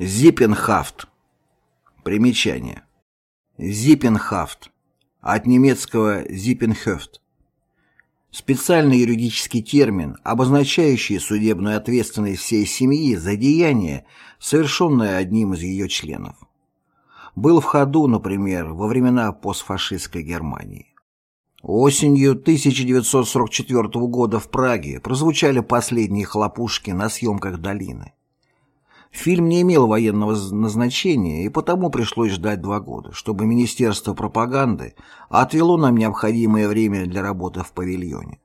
Зиппенхафт. Примечание. Зиппенхафт. От немецкого Зиппенхёфт. Специальный юридический термин, обозначающий судебную ответственность всей семьи за деяние, совершенное одним из ее членов. Был в ходу, например, во времена постфашистской Германии. Осенью 1944 года в Праге прозвучали последние хлопушки на съемках «Долины». Фильм не имел военного назначения, и потому пришлось ждать два года, чтобы Министерство пропаганды отвело нам необходимое время для работы в павильоне.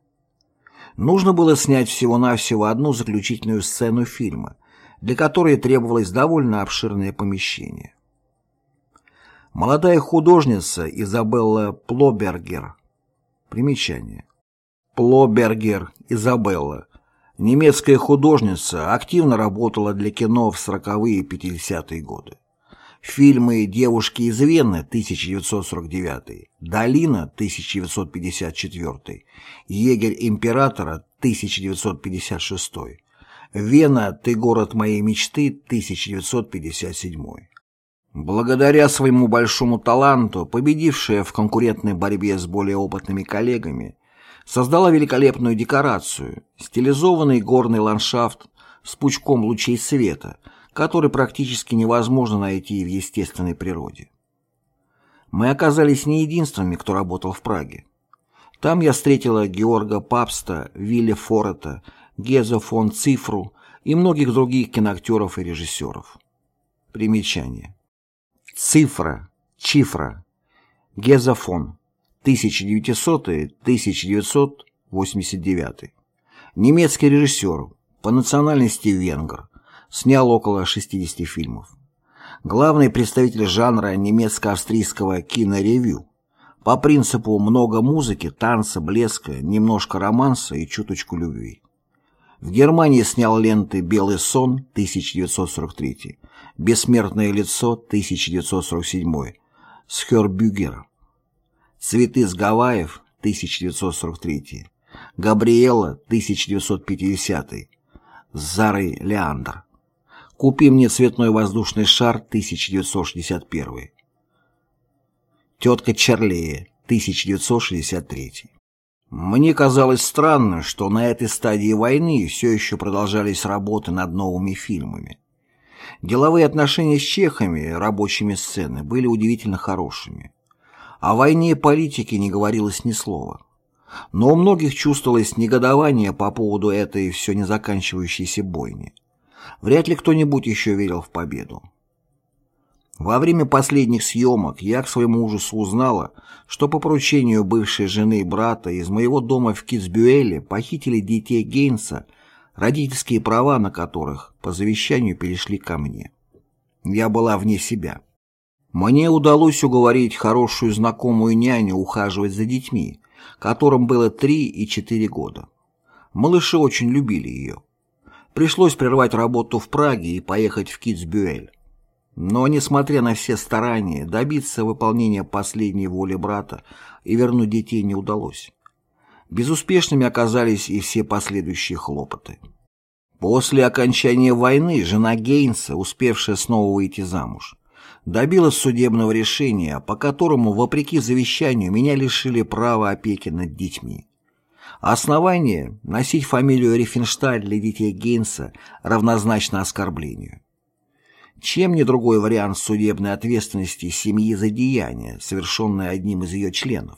Нужно было снять всего-навсего одну заключительную сцену фильма, для которой требовалось довольно обширное помещение. Молодая художница Изабелла Плобергер. Примечание. Плобергер Изабелла Немецкая художница активно работала для кино в 40-е и 50-е годы. Фильмы «Девушки из Вены» 1949, «Долина» 1954, «Егерь императора» 1956, «Вена. Ты город моей мечты» 1957. Благодаря своему большому таланту, победившая в конкурентной борьбе с более опытными коллегами, создала великолепную декорацию, стилизованный горный ландшафт с пучком лучей света, который практически невозможно найти в естественной природе. Мы оказались не единственными, кто работал в Праге. Там я встретила Георга Папста, Вилли Форета, Геза фон Цифру и многих других киноактеров и режиссеров. Примечание. Цифра, Чифра, Геза фон 1900-1989. Немецкий режиссер, по национальности венгр, снял около 60 фильмов. Главный представитель жанра немецко-австрийского киноревью. По принципу много музыки, танца, блеска, немножко романса и чуточку любви. В Германии снял ленты «Белый сон» 1943, «Бессмертное лицо» 1947, «Схербюгер» Цветы с Гавайев, 1943. Габриэла, 1950. Зарой Леандр. Купи мне цветной воздушный шар, 1961. Тетка Чарлея, 1963. Мне казалось странно, что на этой стадии войны все еще продолжались работы над новыми фильмами. Деловые отношения с чехами, рабочими сцены, были удивительно хорошими. О войне и политике не говорилось ни слова. Но у многих чувствовалось негодование по поводу этой все не заканчивающейся бойни. Вряд ли кто-нибудь еще верил в победу. Во время последних съемок я к своему ужасу узнала, что по поручению бывшей жены и брата из моего дома в Китсбюэле похитили детей Гейнса, родительские права на которых по завещанию перешли ко мне. Я была вне себя. Мне удалось уговорить хорошую знакомую няню ухаживать за детьми, которым было 3 и 4 года. Малыши очень любили ее. Пришлось прервать работу в Праге и поехать в Китсбюэль. Но, несмотря на все старания, добиться выполнения последней воли брата и вернуть детей не удалось. Безуспешными оказались и все последующие хлопоты. После окончания войны жена Гейнса, успевшая снова выйти замуж, добилась судебного решения, по которому, вопреки завещанию, меня лишили права опеки над детьми. Основание – носить фамилию Рифеншталь для детей Гейнса равнозначно оскорблению. Чем не другой вариант судебной ответственности семьи за деяние, совершенное одним из ее членов?